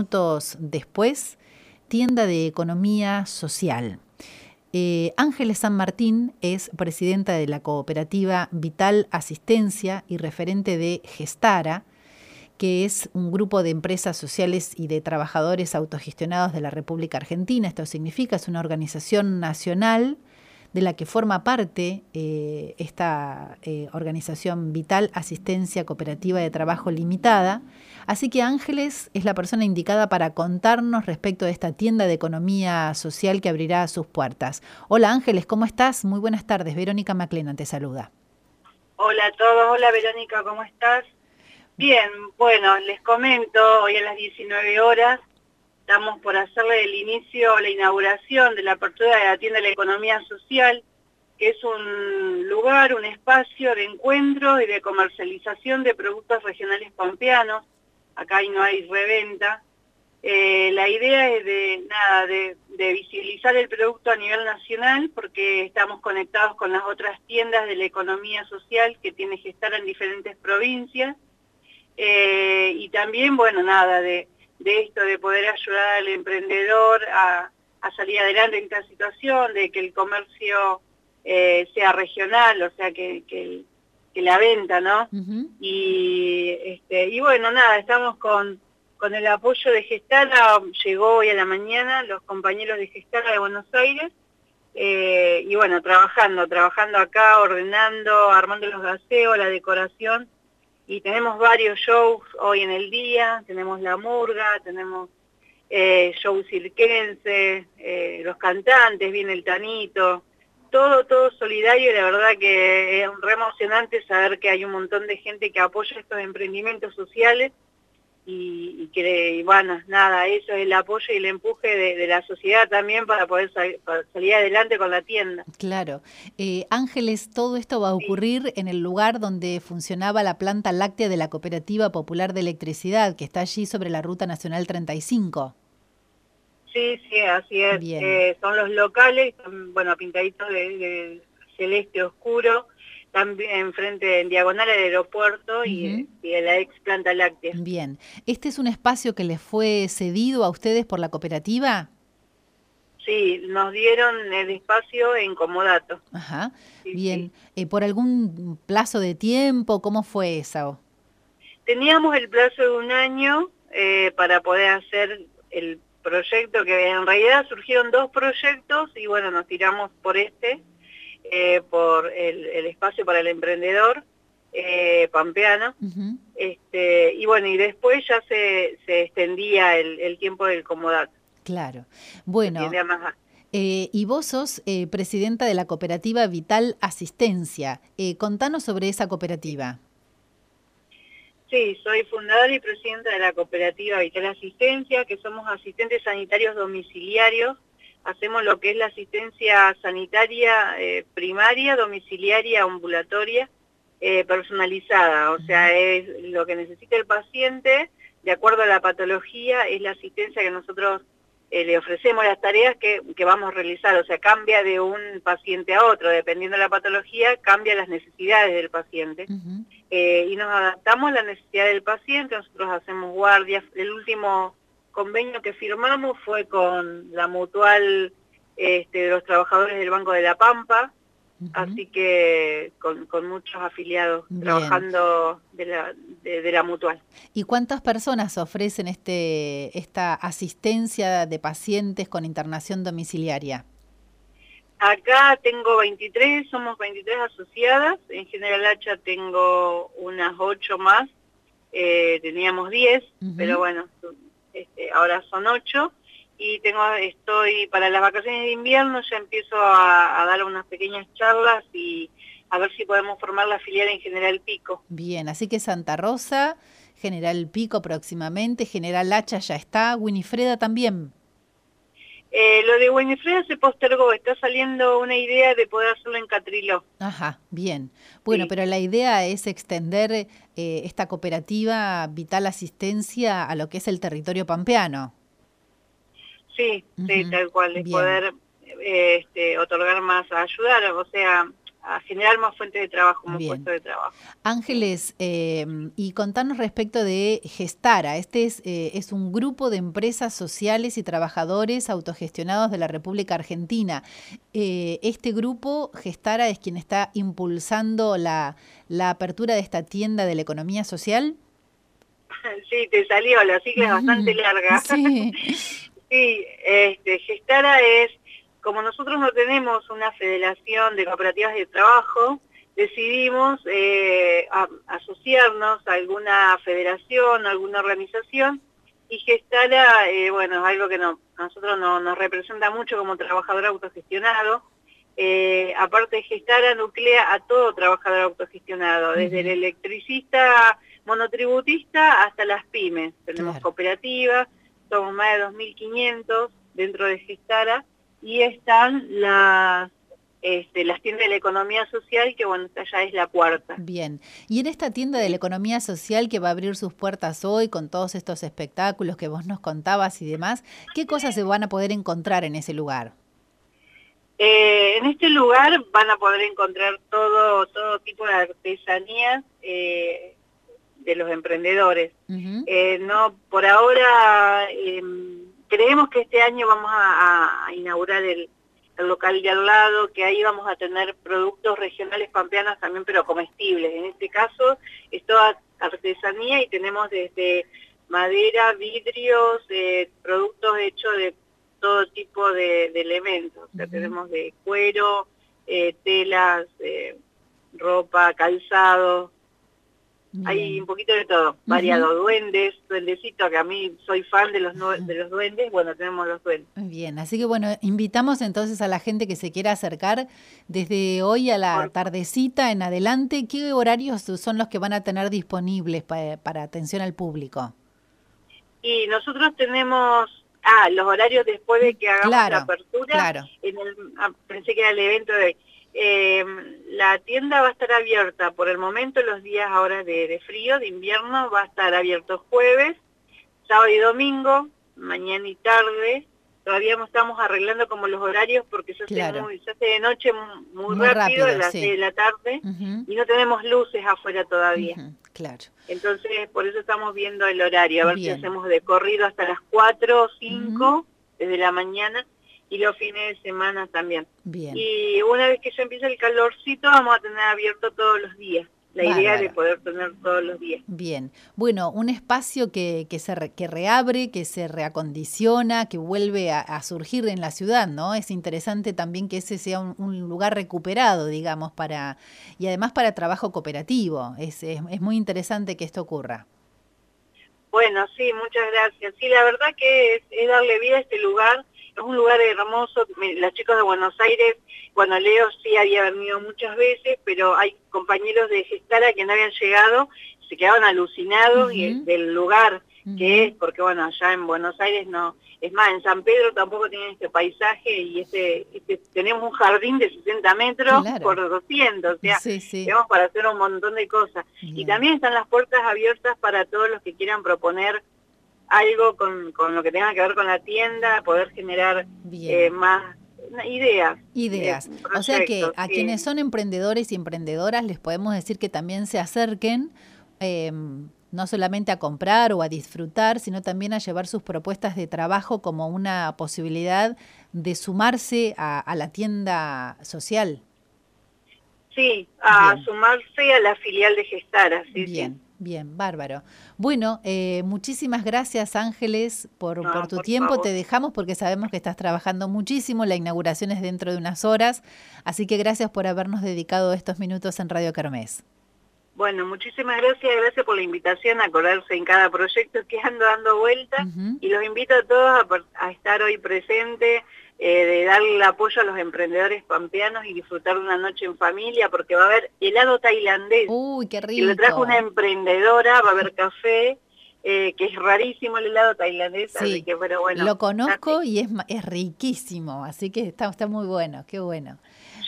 minutos después, tienda de economía social. Eh, Ángeles San Martín es presidenta de la cooperativa Vital Asistencia y referente de Gestara, que es un grupo de empresas sociales y de trabajadores autogestionados de la República Argentina. Esto significa, es una organización nacional de la que forma parte eh, esta eh, organización Vital Asistencia Cooperativa de Trabajo Limitada. Así que Ángeles es la persona indicada para contarnos respecto de esta tienda de economía social que abrirá sus puertas. Hola Ángeles, ¿cómo estás? Muy buenas tardes. Verónica Maclena te saluda. Hola a todos, hola Verónica, ¿cómo estás? Bien, bueno, les comento, hoy a las 19 horas estamos por hacerle el inicio, la inauguración de la apertura de la tienda de la economía social, que es un lugar, un espacio de encuentro y de comercialización de productos regionales pampeanos. Acá no hay reventa. Eh, la idea es de, nada, de, de visibilizar el producto a nivel nacional porque estamos conectados con las otras tiendas de la economía social que tiene que estar en diferentes provincias eh, y también, bueno, nada, de, esto de poder ayudar al emprendedor a, salir adelante en esta situación, de que el comercio eh, sea regional, o sea, que, que, la venta, ¿no? y, este, y bueno, nada, estamos con, con el apoyo de Gestara, llegó hoy a la mañana los compañeros de Gestara de Buenos Aires, eh, y bueno, trabajando, trabajando acá, ordenando, armando los gaseos, la decoración, y tenemos varios shows hoy en el día, tenemos la murga, tenemos eh, show cirquense, eh, los cantantes, viene el tanito, todo, todo solidario y la verdad que es re emocionante saber que hay un montón de gente que apoya estos emprendimientos sociales y, que, bueno, nada, eso es el apoyo y el empuje de, la sociedad también para poder salir adelante con la tienda. Claro. Eh, Ángeles, todo esto va a ocurrir en el lugar donde funcionaba la planta láctea de la Cooperativa Popular de Electricidad, que está allí sobre la Ruta Nacional 35. Sí, sí, así es. Eh, son los locales, bueno, pintaditos de celeste oscuro también enfrente, en diagonal al aeropuerto y, de la ex planta láctea. Bien. ¿Este es un espacio que les fue cedido a ustedes por la cooperativa? Sí, nos dieron el espacio en comodato. Ajá. Bien. Eh, ¿Por algún plazo de tiempo? ¿Cómo fue eso? Teníamos el plazo de un año eh, para poder hacer el proyecto, que en realidad surgieron dos proyectos y bueno, nos tiramos por este eh, por el, espacio para el emprendedor eh, pampeano. este, y bueno, y después ya se, se extendía el, tiempo del comodato. Claro. Bueno. Eh, y vos sos presidenta de la cooperativa Vital Asistencia. contanos sobre esa cooperativa. Sí, soy fundadora y presidenta de la cooperativa Vital Asistencia, que somos asistentes sanitarios domiciliarios hacemos lo que es la asistencia sanitaria eh, primaria, domiciliaria, ambulatoria, eh, personalizada, o sea, es lo que necesita el paciente, de acuerdo a la patología, es la asistencia que nosotros eh, le ofrecemos, las tareas que, vamos a realizar, o sea, cambia de un paciente a otro, dependiendo de la patología, cambia las necesidades del paciente. y nos adaptamos a la necesidad del paciente, nosotros hacemos guardias, el último convenio que firmamos fue con la mutual este, de los trabajadores del Banco de la Pampa, así que con, muchos afiliados trabajando de la, de, la mutual. ¿Y cuántas personas ofrecen este, esta asistencia de pacientes con internación domiciliaria? Acá tengo 23, somos 23 asociadas, en General Hacha tengo unas 8 más, eh, teníamos 10, pero bueno, este, ahora son ocho, y tengo, estoy para las vacaciones de invierno, ya empiezo a, dar unas pequeñas charlas y a ver si podemos formar la filial en General Pico. Bien, así que Santa Rosa, General Pico próximamente, General Hacha ya está, Winifreda también. Eh, lo de Winifreda se postergó, está saliendo una idea de poder hacerlo en Catriló. Ajá, bien. Bueno, pero la idea es extender eh, esta cooperativa Vital Asistencia a lo que es el territorio pampeano. Sí, sí, tal cual, es poder este, otorgar más, ayudar, o sea, generar más fuentes de trabajo, más puestos de trabajo. Ángeles, eh, y contanos respecto de Gestara. Este es, eh, es un grupo de empresas sociales y trabajadores autogestionados de la República Argentina. Eh, este grupo, Gestara, es quien está impulsando la, la apertura de esta tienda de la economía social. Sí, te salió, la sigla es bastante larga. Sí. sí, este, Gestara es como nosotros no tenemos una federación de cooperativas de trabajo, decidimos eh, asociarnos a alguna federación, alguna organización y Gestara, eh, bueno, es algo que no, a nosotros no, nos representa mucho como trabajador autogestionado. Eh, aparte, Gestara nuclea a todo trabajador autogestionado, desde el electricista monotributista hasta las pymes. Tenemos cooperativas, somos más de 2.500 dentro de Gestara y están las este, las tiendas de la economía social, que bueno, esta ya es la cuarta. Bien, y en esta tienda de la economía social que va a abrir sus puertas hoy con todos estos espectáculos que vos nos contabas y demás, ¿qué cosas se van a poder encontrar en ese lugar? Eh, en este lugar van a poder encontrar todo, todo tipo de artesanías eh, de los emprendedores. Eh, no, por ahora em, creemos que este año vamos a, inaugurar el, local de al lado, que ahí vamos a tener productos regionales pampeanos también, pero comestibles. En este caso es toda artesanía y tenemos desde madera, vidrios, eh, productos hechos de todo tipo de, elementos. O sea, tenemos de cuero, eh, telas, eh, ropa, calzado, hay un poquito de todo, variado, duendes, duendecitos, que a mí soy fan de los, de los duendes, bueno, tenemos los duendes. Bien, así que bueno, invitamos entonces a la gente que se quiera acercar desde hoy a la tardecita en adelante, ¿qué horarios son los que van a tener disponibles para, atención al público? Y nosotros tenemos, ah, los horarios después de que hagamos la apertura, claro. en el, ah, pensé que era el evento de eh, la tienda va a estar abierta por el momento los días ahora de, frío, de invierno, va a estar abierto jueves, sábado y domingo, mañana y tarde. Todavía no estamos arreglando como los horarios porque se hace, muy, se hace de noche muy, rápido, a las de la tarde, y no tenemos luces afuera todavía. Claro. Entonces, por eso estamos viendo el horario, a ver si hacemos de corrido hasta las 4 o 5 desde la mañana y los fines de semana también. Bien. Y una vez que ya empieza el calorcito, vamos a tener abierto todos los días. La idea de poder tener todos los días. Bien. Bueno, un espacio que, que se que reabre, que se reacondiciona, que vuelve a, surgir en la ciudad, ¿no? Es interesante también que ese sea un, lugar recuperado, digamos, para y además para trabajo cooperativo. Es, es, es muy interesante que esto ocurra. Bueno, sí, muchas gracias. Sí, la verdad que es, es darle vida a este lugar un lugar hermoso, las chicas de Buenos Aires, bueno, Leo sí había venido muchas veces, pero hay compañeros de Gestara que no habían llegado, se quedaban alucinados del lugar que es, porque bueno, allá en Buenos Aires no, es más, en San Pedro tampoco tienen este paisaje y este, este tenemos un jardín de 60 metros por 200, o sea, tenemos para hacer un montón de cosas. Y también están las puertas abiertas para todos los que quieran proponer algo con, con, lo que tenga que ver con la tienda, poder generar eh, más ideas. Ideas. Eh, o sea que a quienes son emprendedores y emprendedoras les podemos decir que también se acerquen. Em, no solamente a comprar o a disfrutar, sino también a llevar sus propuestas de trabajo como una posibilidad de sumarse a, la tienda social. Sí, a sumarse a la filial de Gestara. Sí, Bien. Bien, bárbaro. Bueno, eh, muchísimas gracias Ángeles por, por tu tiempo. Te dejamos porque sabemos que estás trabajando muchísimo. La inauguración es dentro de unas horas. Así que gracias por habernos dedicado estos minutos en Radio Carmes. Bueno, muchísimas gracias. Gracias por la invitación a acordarse en cada proyecto que ando dando vueltas. Y los invito a todos a, a estar hoy presentes eh, de darle el apoyo a los emprendedores pampeanos y disfrutar de una noche en familia, porque va a haber helado tailandés. Uy, qué rico. Que lo trajo una emprendedora, va a haber café, eh, que es rarísimo el helado tailandés, así que bueno, bueno. Lo conozco y es, es riquísimo, así que está, está muy bueno, qué bueno.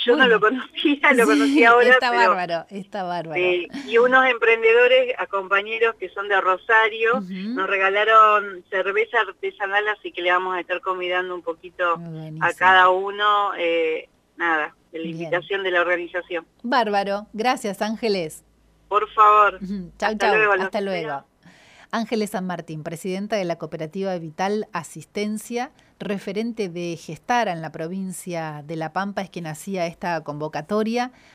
Yo no lo conocía, lo conocí ahora. Está bárbaro, está bárbaro. y unos emprendedores, a compañeros que son de Rosario, nos regalaron cerveza artesanal, así que le vamos a estar convidando un poquito a cada uno. Eh, nada, de la invitación de la organización. Bárbaro, gracias Ángeles. Por favor. chau, chau, hasta luego. Ángeles San Martín, presidenta de la cooperativa Vital Asistencia, referente de Gestara en la provincia de La Pampa, es quien hacía esta convocatoria